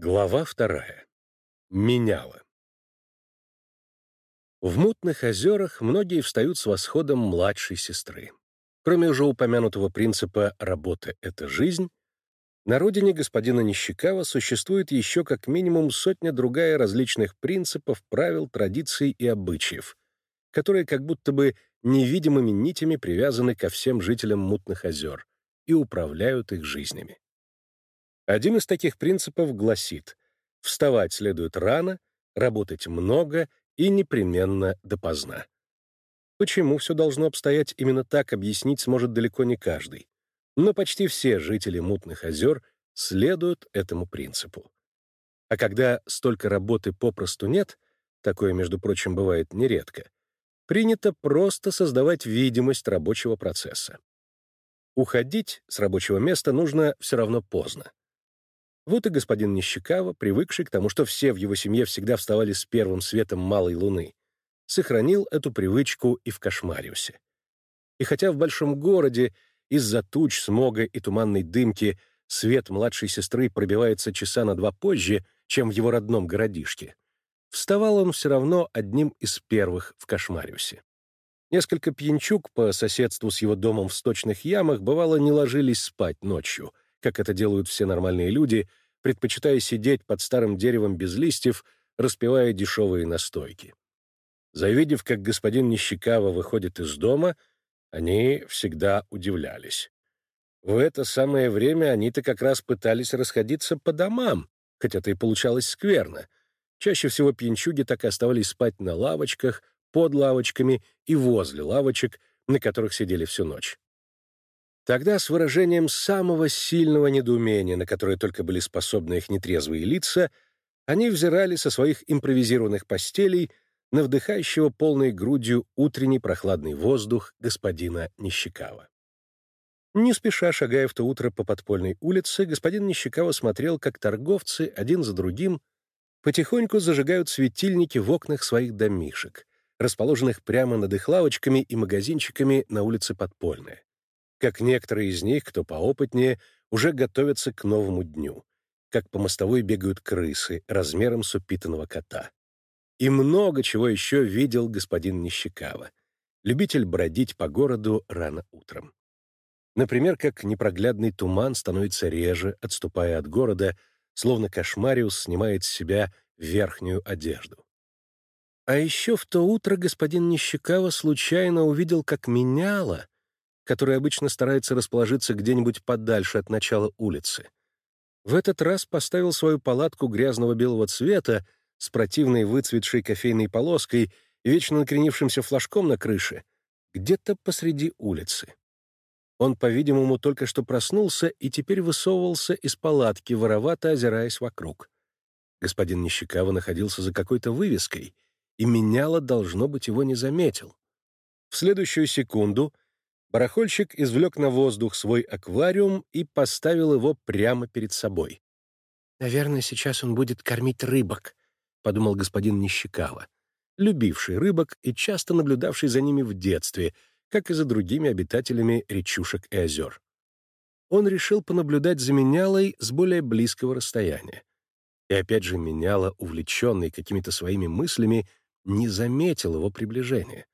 Глава вторая. Меняло. В мутных озерах многие встают с восходом младшей сестры. Кроме уже упомянутого принципа «работа — это жизнь», на родине господина Нищекава существует еще как минимум сотня другая различных принципов, правил, традиций и обычаев, которые как будто бы невидимыми нитями привязаны ко всем жителям мутных озер и управляют их жизнями. Один из таких принципов гласит «вставать следует рано, работать много и непременно допоздна». Почему все должно обстоять именно так, объяснить сможет далеко не каждый. Но почти все жители мутных озер следуют этому принципу. А когда столько работы попросту нет, такое, между прочим, бывает нередко, принято просто создавать видимость рабочего процесса. Уходить с рабочего места нужно все равно поздно. Вот и господин Нищекава, привыкший к тому, что все в его семье всегда вставали с первым светом малой луны, сохранил эту привычку и в Кошмариусе. И хотя в большом городе из-за туч, смога и туманной дымки свет младшей сестры пробивается часа на два позже, чем в его родном городишке, вставал он все равно одним из первых в Кошмариусе. Несколько пьянчук по соседству с его домом в сточных ямах бывало не ложились спать ночью — как это делают все нормальные люди, предпочитая сидеть под старым деревом без листьев, распивая дешевые настойки. Завидев, как господин Нищекава выходит из дома, они всегда удивлялись. В это самое время они-то как раз пытались расходиться по домам, хотя это и получалось скверно. Чаще всего пьянчуги так и оставались спать на лавочках, под лавочками и возле лавочек, на которых сидели всю ночь. Тогда с выражением самого сильного недоумения, на которое только были способны их нетрезвые лица, они взирали со своих импровизированных постелей на вдыхающего полной грудью утренний прохладный воздух господина Нищекава. Не спеша шагая в то утро по подпольной улице, господин Нищекава смотрел, как торговцы один за другим потихоньку зажигают светильники в окнах своих домишек, расположенных прямо над их лавочками и магазинчиками на улице Подпольная как некоторые из них, кто поопытнее, уже готовятся к новому дню, как по мостовой бегают крысы размером с упитанного кота. И много чего еще видел господин Нищекава, любитель бродить по городу рано утром. Например, как непроглядный туман становится реже, отступая от города, словно кошмариус снимает с себя верхнюю одежду. А еще в то утро господин Нищекава случайно увидел, как меняло — который обычно старается расположиться где-нибудь подальше от начала улицы. В этот раз поставил свою палатку грязного белого цвета с противной выцветшей кофейной полоской и вечно накренившимся флажком на крыше где-то посреди улицы. Он, по-видимому, только что проснулся и теперь высовывался из палатки, воровато озираясь вокруг. Господин Нищекава находился за какой-то вывеской, и меняло, должно быть, его не заметил. В следующую секунду — Барахольщик извлек на воздух свой аквариум и поставил его прямо перед собой. «Наверное, сейчас он будет кормить рыбок», — подумал господин Нищекава, любивший рыбок и часто наблюдавший за ними в детстве, как и за другими обитателями речушек и озер. Он решил понаблюдать за менялой с более близкого расстояния. И опять же меняла, увлеченный какими-то своими мыслями, не заметил его приближения.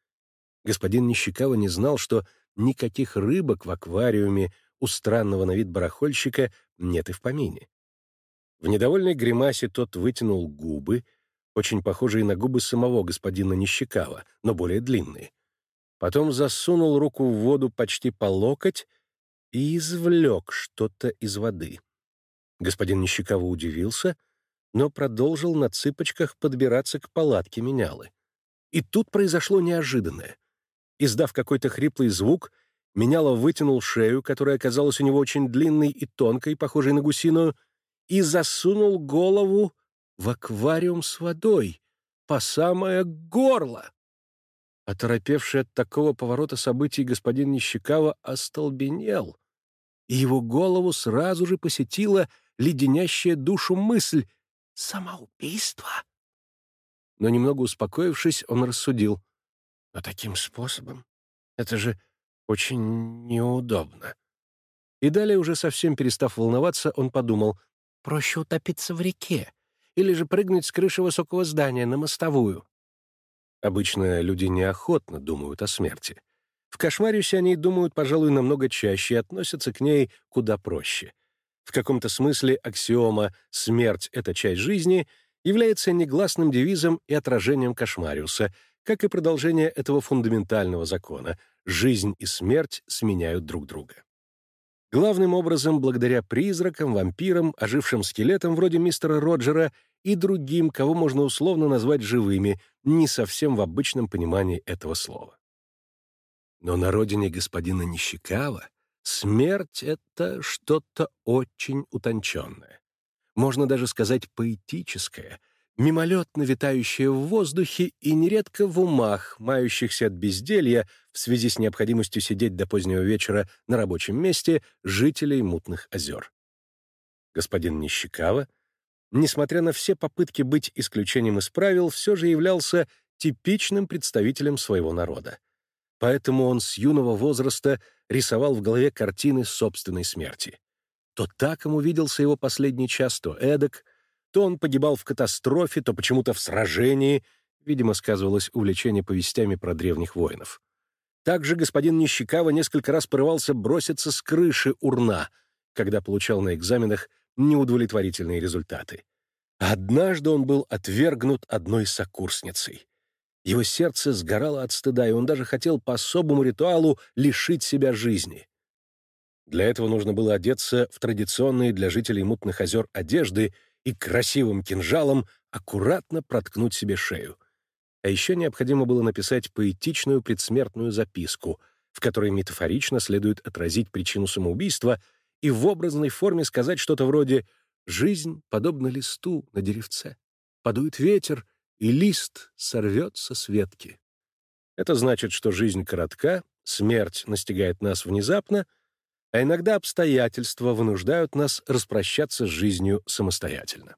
Господин Нищекава не знал, что никаких рыбок в аквариуме у странного на вид барахольщика нет и в помине. В недовольной гримасе тот вытянул губы, очень похожие на губы самого господина Нищекава, но более длинные. Потом засунул руку в воду почти по локоть и извлек что-то из воды. Господин Нищекава удивился, но продолжил на цыпочках подбираться к палатке менялы. И тут произошло неожиданное. Издав какой-то хриплый звук, Меняло вытянул шею, которая оказалась у него очень длинной и тонкой, похожей на гусиную, и засунул голову в аквариум с водой, по самое горло. Оторопевший от такого поворота событий господин Нищекава остолбенел, и его голову сразу же посетила леденящая душу мысль «Самоубийство?» Но немного успокоившись, он рассудил. «Но таким способом? Это же очень неудобно». И далее, уже совсем перестав волноваться, он подумал, проще утопиться в реке или же прыгнуть с крыши высокого здания на мостовую. Обычно люди неохотно думают о смерти. В кошмариусе они думают, пожалуй, намного чаще и относятся к ней куда проще. В каком-то смысле аксиома «смерть — это часть жизни» является негласным девизом и отражением кошмариуса, как и продолжение этого фундаментального закона — жизнь и смерть сменяют друг друга. Главным образом, благодаря призракам, вампирам, ожившим скелетам вроде мистера Роджера и другим, кого можно условно назвать живыми, не совсем в обычном понимании этого слова. Но на родине господина Нищекава смерть — это что-то очень утонченное. Можно даже сказать поэтическое — мимолетно витающие в воздухе и нередко в умах, мающихся от безделья в связи с необходимостью сидеть до позднего вечера на рабочем месте жителей мутных озер. Господин Нищекава, несмотря на все попытки быть исключением из правил, все же являлся типичным представителем своего народа. Поэтому он с юного возраста рисовал в голове картины собственной смерти. То так ему виделся его последний час, то эдак — то он погибал в катастрофе, то почему-то в сражении, видимо, сказывалось увлечение повестями про древних воинов. Также господин Нищекава несколько раз порывался броситься с крыши урна, когда получал на экзаменах неудовлетворительные результаты. Однажды он был отвергнут одной сокурсницей. Его сердце сгорало от стыда, и он даже хотел по особому ритуалу лишить себя жизни. Для этого нужно было одеться в традиционные для жителей мутных озер одежды и красивым кинжалом аккуратно проткнуть себе шею. А еще необходимо было написать поэтичную предсмертную записку, в которой метафорично следует отразить причину самоубийства и в образной форме сказать что-то вроде «Жизнь подобна листу на деревце. Подует ветер, и лист сорвется с ветки». Это значит, что жизнь коротка, смерть настигает нас внезапно — а иногда обстоятельства вынуждают нас распрощаться с жизнью самостоятельно.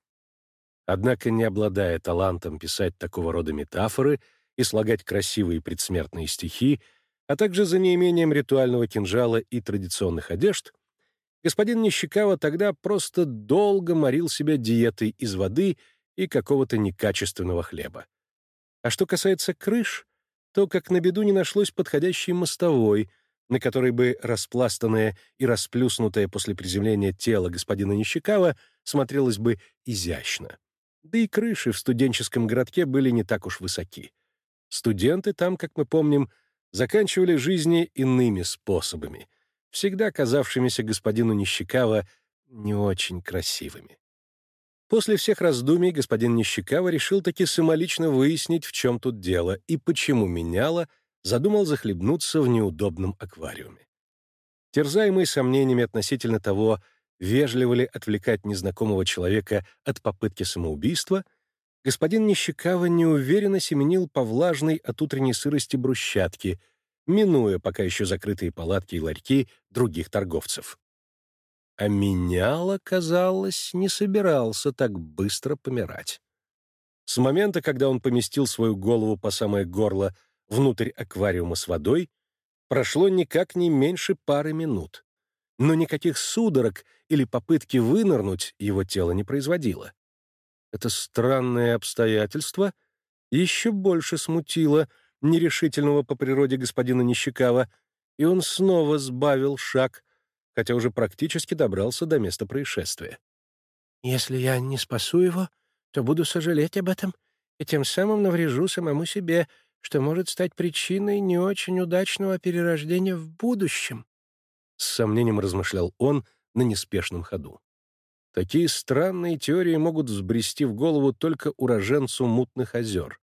Однако, не обладая талантом писать такого рода метафоры и слагать красивые предсмертные стихи, а также за неимением ритуального кинжала и традиционных одежд, господин Нищекава тогда просто долго морил себя диетой из воды и какого-то некачественного хлеба. А что касается крыш, то, как на беду, не нашлось подходящей мостовой — на которой бы распластанное и расплюснутое после приземления тело господина Нищекава смотрелось бы изящно. Да и крыши в студенческом городке были не так уж высоки. Студенты там, как мы помним, заканчивали жизни иными способами, всегда казавшимися господину Нищекава не очень красивыми. После всех раздумий господин Нищекава решил таки самолично выяснить, в чем тут дело и почему меняло — задумал захлебнуться в неудобном аквариуме. Терзаемый сомнениями относительно того, вежливо ли отвлекать незнакомого человека от попытки самоубийства, господин Нищекава неуверенно семенил по влажной от утренней сырости брусчатке, минуя пока еще закрытые палатки и ларьки других торговцев. А меняло, казалось, не собирался так быстро помирать. С момента, когда он поместил свою голову по самое горло внутрь аквариума с водой, прошло никак не меньше пары минут. Но никаких судорог или попытки вынырнуть его тело не производило. Это странное обстоятельство еще больше смутило нерешительного по природе господина Нищекава, и он снова сбавил шаг, хотя уже практически добрался до места происшествия. «Если я не спасу его, то буду сожалеть об этом и тем самым наврежу самому себе», что может стать причиной не очень удачного перерождения в будущем», — с сомнением размышлял он на неспешном ходу. Такие странные теории могут взбрести в голову только уроженцу мутных озер.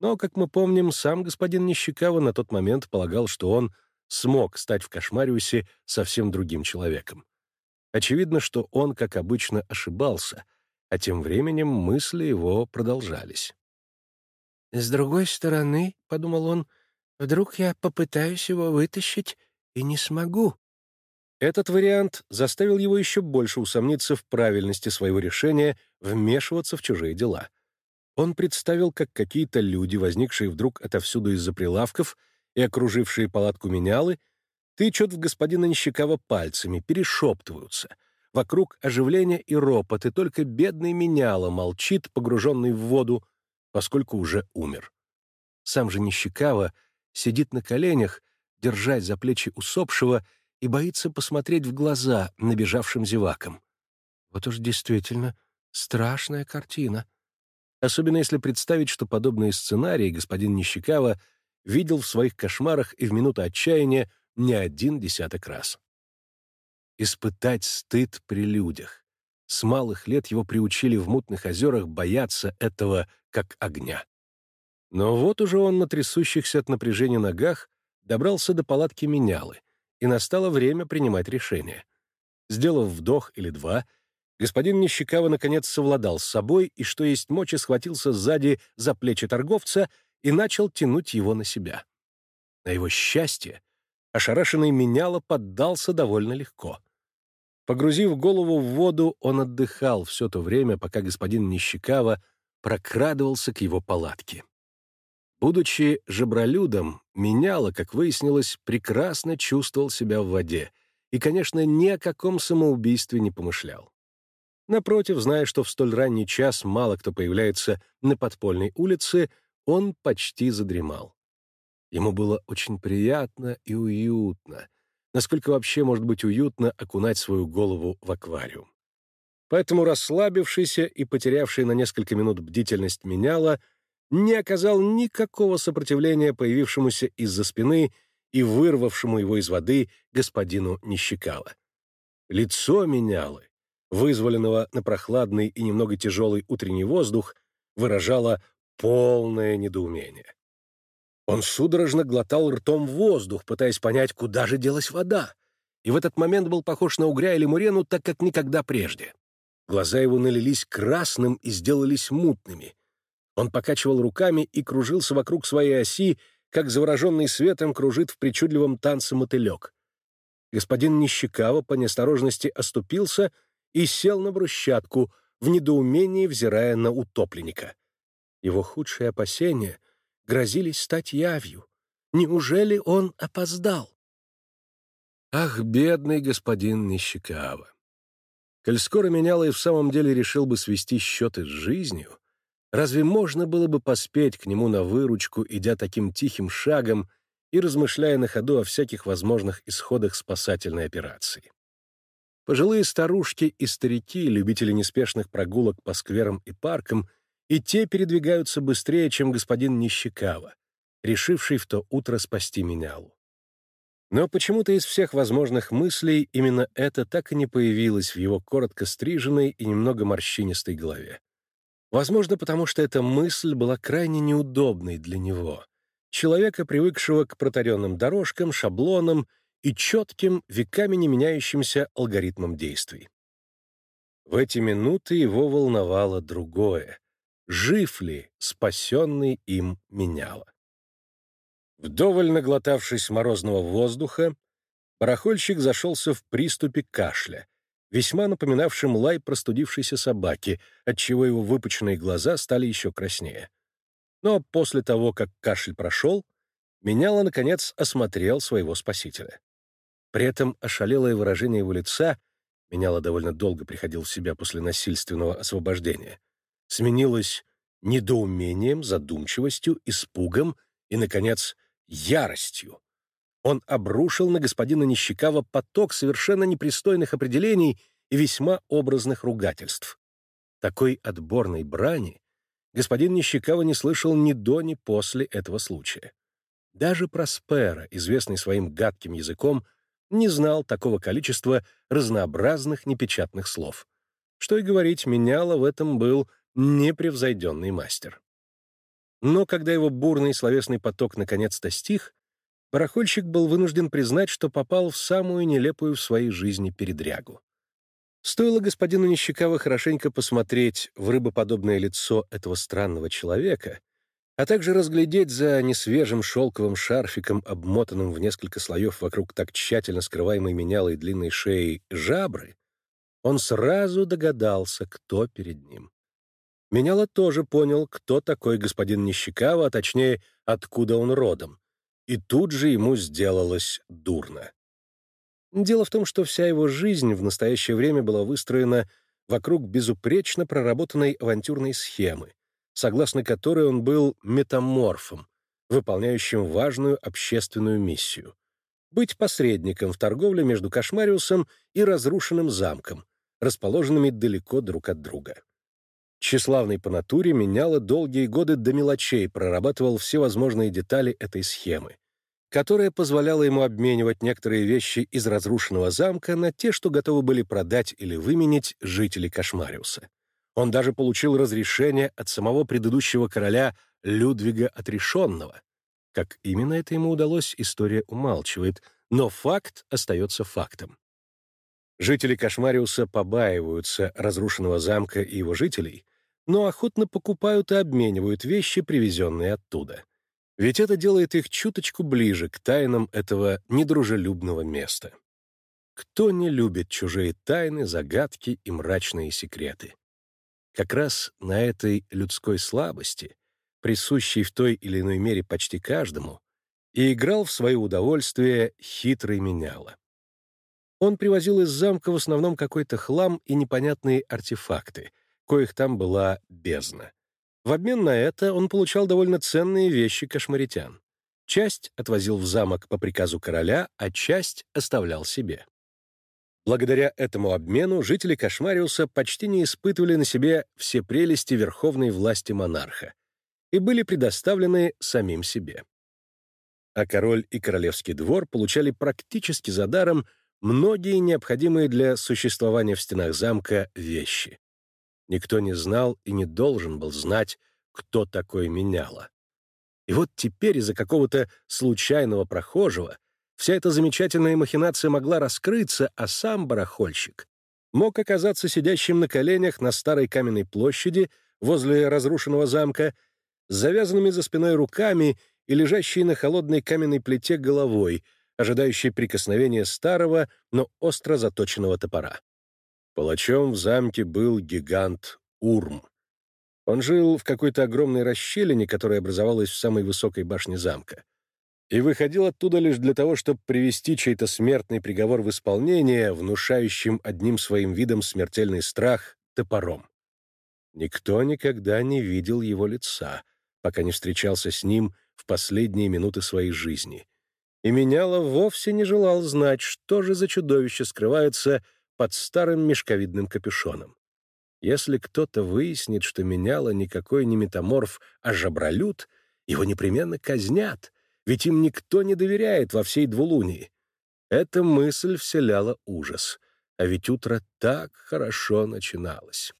Но, как мы помним, сам господин Нищекава на тот момент полагал, что он смог стать в Кошмариусе совсем другим человеком. Очевидно, что он, как обычно, ошибался, а тем временем мысли его продолжались. «С другой стороны, — подумал он, — вдруг я попытаюсь его вытащить и не смогу». Этот вариант заставил его еще больше усомниться в правильности своего решения вмешиваться в чужие дела. Он представил, как какие-то люди, возникшие вдруг отовсюду из-за прилавков и окружившие палатку менялы, тычут в господина Нищекова пальцами, перешептываются, Вокруг оживление и ропот, и только бедный меняло молчит, погруженный в воду, поскольку уже умер. Сам же Нищекава сидит на коленях, держась за плечи усопшего, и боится посмотреть в глаза набежавшим зевакам. Вот уж действительно страшная картина. Особенно если представить, что подобные сценарии господин Нищекава видел в своих кошмарах и в минуты отчаяния не один десяток раз испытать стыд при людях. С малых лет его приучили в мутных озерах бояться этого как огня. Но вот уже он на трясущихся от напряжения ногах добрался до палатки менялы, и настало время принимать решение. Сделав вдох или два, господин Нищекава наконец совладал с собой и, что есть мочи, схватился сзади за плечи торговца и начал тянуть его на себя. На его счастье, ошарашенный меняло поддался довольно легко. Погрузив голову в воду, он отдыхал все то время, пока господин Нищекава прокрадывался к его палатке. Будучи жабролюдом, меняло, как выяснилось, прекрасно чувствовал себя в воде и, конечно, ни о каком самоубийстве не помышлял. Напротив, зная, что в столь ранний час мало кто появляется на подпольной улице, он почти задремал. Ему было очень приятно и уютно, насколько вообще может быть уютно окунать свою голову в аквариум. Поэтому расслабившийся и потерявший на несколько минут бдительность меняла не оказал никакого сопротивления появившемуся из-за спины и вырвавшему его из воды господину Нищекала. Лицо менялы, вызволенного на прохладный и немного тяжелый утренний воздух, выражало полное недоумение. Он судорожно глотал ртом воздух, пытаясь понять, куда же делась вода. И в этот момент был похож на угря или мурену, так как никогда прежде. Глаза его налились красным и сделались мутными. Он покачивал руками и кружился вокруг своей оси, как завороженный светом кружит в причудливом танце мотылек. Господин Нищекава по неосторожности оступился и сел на брусчатку, в недоумении взирая на утопленника. Его худшие опасения — грозились стать явью. Неужели он опоздал? Ах, бедный господин Нищекава! Коль скоро меняла и в самом деле решил бы свести счеты с жизнью, разве можно было бы поспеть к нему на выручку, идя таким тихим шагом и размышляя на ходу о всяких возможных исходах спасательной операции? Пожилые старушки и старики, любители неспешных прогулок по скверам и паркам — и те передвигаются быстрее, чем господин Нищекава, решивший в то утро спасти менялу. Но почему-то из всех возможных мыслей именно это так и не появилось в его коротко стриженной и немного морщинистой голове. Возможно, потому что эта мысль была крайне неудобной для него, человека, привыкшего к протаренным дорожкам, шаблонам и четким, веками не меняющимся алгоритмам действий. В эти минуты его волновало другое жив ли спасенный им меняло. Вдоволь наглотавшись морозного воздуха, барахольщик зашелся в приступе кашля, весьма напоминавшим лай простудившейся собаки, отчего его выпученные глаза стали еще краснее. Но после того, как кашель прошел, Меняло, наконец, осмотрел своего спасителя. При этом ошалелое выражение его лица Меняло довольно долго приходил в себя после насильственного освобождения — сменилось недоумением, задумчивостью, испугом и, наконец, яростью. Он обрушил на господина Нищекава поток совершенно непристойных определений и весьма образных ругательств. Такой отборной брани господин Нищекава не слышал ни до, ни после этого случая. Даже Проспера, известный своим гадким языком, не знал такого количества разнообразных непечатных слов. Что и говорить, меняло в этом был непревзойденный мастер. Но когда его бурный словесный поток наконец-то стих, барахольщик был вынужден признать, что попал в самую нелепую в своей жизни передрягу. Стоило господину Нищекава хорошенько посмотреть в рыбоподобное лицо этого странного человека, а также разглядеть за несвежим шелковым шарфиком, обмотанным в несколько слоев вокруг так тщательно скрываемой менялой длинной шеи жабры, он сразу догадался, кто перед ним. Меняло тоже понял, кто такой господин Нищекава, а точнее, откуда он родом. И тут же ему сделалось дурно. Дело в том, что вся его жизнь в настоящее время была выстроена вокруг безупречно проработанной авантюрной схемы, согласно которой он был метаморфом, выполняющим важную общественную миссию — быть посредником в торговле между Кошмариусом и разрушенным замком, расположенными далеко друг от друга. Тщеславный по натуре меняло долгие годы до мелочей прорабатывал все возможные детали этой схемы, которая позволяла ему обменивать некоторые вещи из разрушенного замка на те, что готовы были продать или выменить жители Кошмариуса. Он даже получил разрешение от самого предыдущего короля Людвига Отрешенного. Как именно это ему удалось, история умалчивает, но факт остается фактом. Жители Кошмариуса побаиваются разрушенного замка и его жителей, но охотно покупают и обменивают вещи, привезенные оттуда ведь это делает их чуточку ближе к тайнам этого недружелюбного места. Кто не любит чужие тайны, загадки и мрачные секреты? Как раз на этой людской слабости, присущей в той или иной мере почти каждому, и играл в свое удовольствие хитрый меняло. Он привозил из замка в основном какой-то хлам и непонятные артефакты, коих там была бездна. В обмен на это он получал довольно ценные вещи кошмаритян. Часть отвозил в замок по приказу короля, а часть оставлял себе. Благодаря этому обмену жители Кошмариуса почти не испытывали на себе все прелести верховной власти монарха и были предоставлены самим себе. А король и королевский двор получали практически за даром многие необходимые для существования в стенах замка вещи. Никто не знал и не должен был знать, кто такой меняло. И вот теперь из-за какого-то случайного прохожего вся эта замечательная махинация могла раскрыться, а сам барахольщик мог оказаться сидящим на коленях на старой каменной площади возле разрушенного замка, с завязанными за спиной руками и лежащей на холодной каменной плите головой, ожидающей прикосновения старого, но остро заточенного топора. Палачом в замке был гигант Урм. Он жил в какой-то огромной расщелине, которая образовалась в самой высокой башне замка, и выходил оттуда лишь для того, чтобы привести чей-то смертный приговор в исполнение, внушающим одним своим видом смертельный страх топором. Никто никогда не видел его лица, пока не встречался с ним в последние минуты своей жизни. И Меняло вовсе не желал знать, что же за чудовище скрывается под старым мешковидным капюшоном. Если кто-то выяснит, что меняло никакой не метаморф, а жабролют, его непременно казнят, ведь им никто не доверяет во всей двулунии. Эта мысль вселяла ужас, а ведь утро так хорошо начиналось.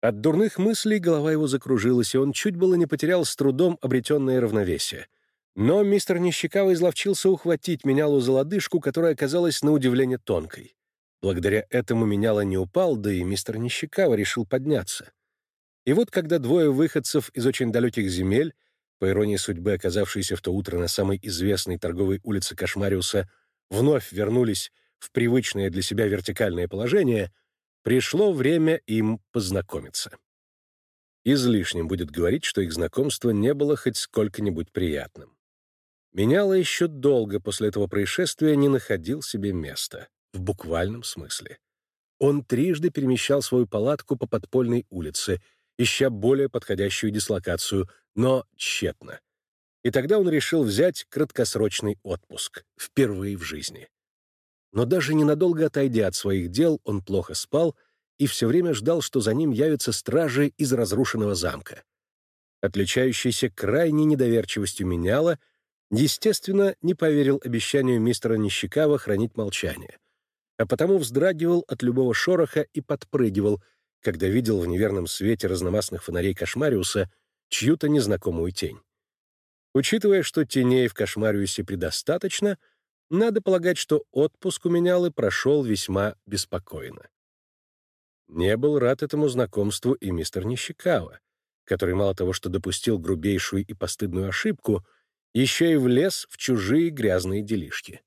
От дурных мыслей голова его закружилась, и он чуть было не потерял с трудом обретенное равновесие. Но мистер Нищекава изловчился ухватить менялу за лодыжку, которая оказалась на удивление тонкой. Благодаря этому меняло не упал, да и мистер Нищекава решил подняться. И вот когда двое выходцев из очень далеких земель, по иронии судьбы оказавшиеся в то утро на самой известной торговой улице Кошмариуса, вновь вернулись в привычное для себя вертикальное положение, пришло время им познакомиться. Излишним будет говорить, что их знакомство не было хоть сколько-нибудь приятным. Меняло еще долго после этого происшествия не находил себе места в буквальном смысле. Он трижды перемещал свою палатку по подпольной улице, ища более подходящую дислокацию, но тщетно. И тогда он решил взять краткосрочный отпуск, впервые в жизни. Но даже ненадолго отойдя от своих дел, он плохо спал и все время ждал, что за ним явятся стражи из разрушенного замка. Отличающийся крайней недоверчивостью меняла, естественно, не поверил обещанию мистера Нищекава хранить молчание — а потому вздрагивал от любого шороха и подпрыгивал, когда видел в неверном свете разномастных фонарей Кошмариуса чью-то незнакомую тень. Учитывая, что теней в Кошмариусе предостаточно, надо полагать, что отпуск у менялы прошел весьма беспокойно. Не был рад этому знакомству и мистер Нищекава, который мало того, что допустил грубейшую и постыдную ошибку, еще и влез в чужие грязные делишки.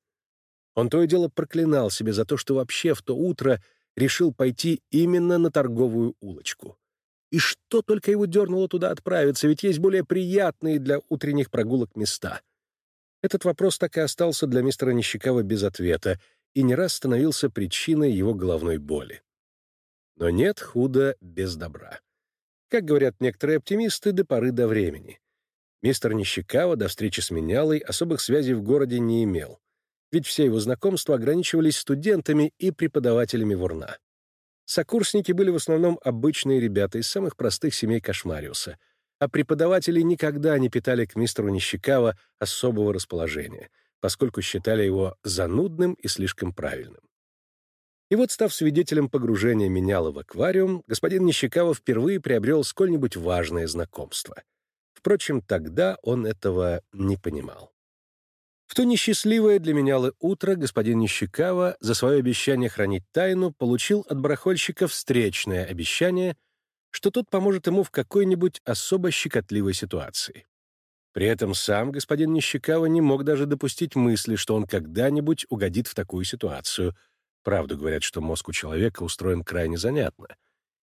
Он то и дело проклинал себя за то, что вообще в то утро решил пойти именно на торговую улочку. И что только его дернуло туда отправиться, ведь есть более приятные для утренних прогулок места. Этот вопрос так и остался для мистера Нищекава без ответа, и не раз становился причиной его головной боли. Но нет худа без добра. Как говорят некоторые оптимисты, до поры до времени. Мистер Нищекава до встречи с менялой особых связей в городе не имел, ведь все его знакомства ограничивались студентами и преподавателями Вурна. Сокурсники были в основном обычные ребята из самых простых семей Кошмариуса, а преподаватели никогда не питали к мистеру Нищекава особого расположения, поскольку считали его занудным и слишком правильным. И вот, став свидетелем погружения меняла в аквариум, господин Нищекава впервые приобрел сколь-нибудь важное знакомство. Впрочем, тогда он этого не понимал. В то несчастливое для менялы утро господин Нищекава за свое обещание хранить тайну получил от барахольщика встречное обещание, что тот поможет ему в какой-нибудь особо щекотливой ситуации. При этом сам господин Нищекава не мог даже допустить мысли, что он когда-нибудь угодит в такую ситуацию — Правду говорят, что мозг у человека устроен крайне занятно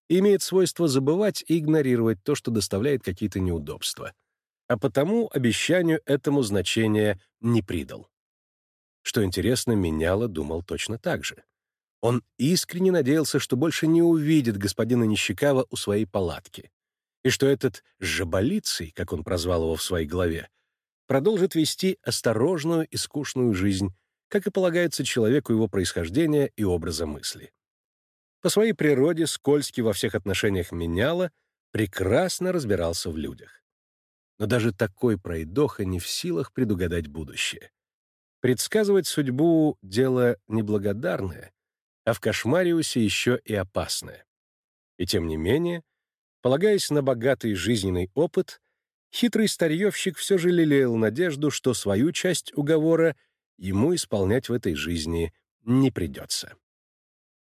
и имеет свойство забывать и игнорировать то, что доставляет какие-то неудобства. А потому обещанию этому значения не придал. Что интересно, Меняла думал точно так же. Он искренне надеялся, что больше не увидит господина Нищекава у своей палатки, и что этот «жаболицей», как он прозвал его в своей голове, продолжит вести осторожную и скучную жизнь, как и полагается человеку его происхождения и образа мысли. По своей природе скользкий во всех отношениях меняло, прекрасно разбирался в людях. Но даже такой пройдоха не в силах предугадать будущее. Предсказывать судьбу — дело неблагодарное, а в Кошмариусе еще и опасное. И тем не менее, полагаясь на богатый жизненный опыт, хитрый старьевщик все же лелеял надежду, что свою часть уговора — ему исполнять в этой жизни не придется.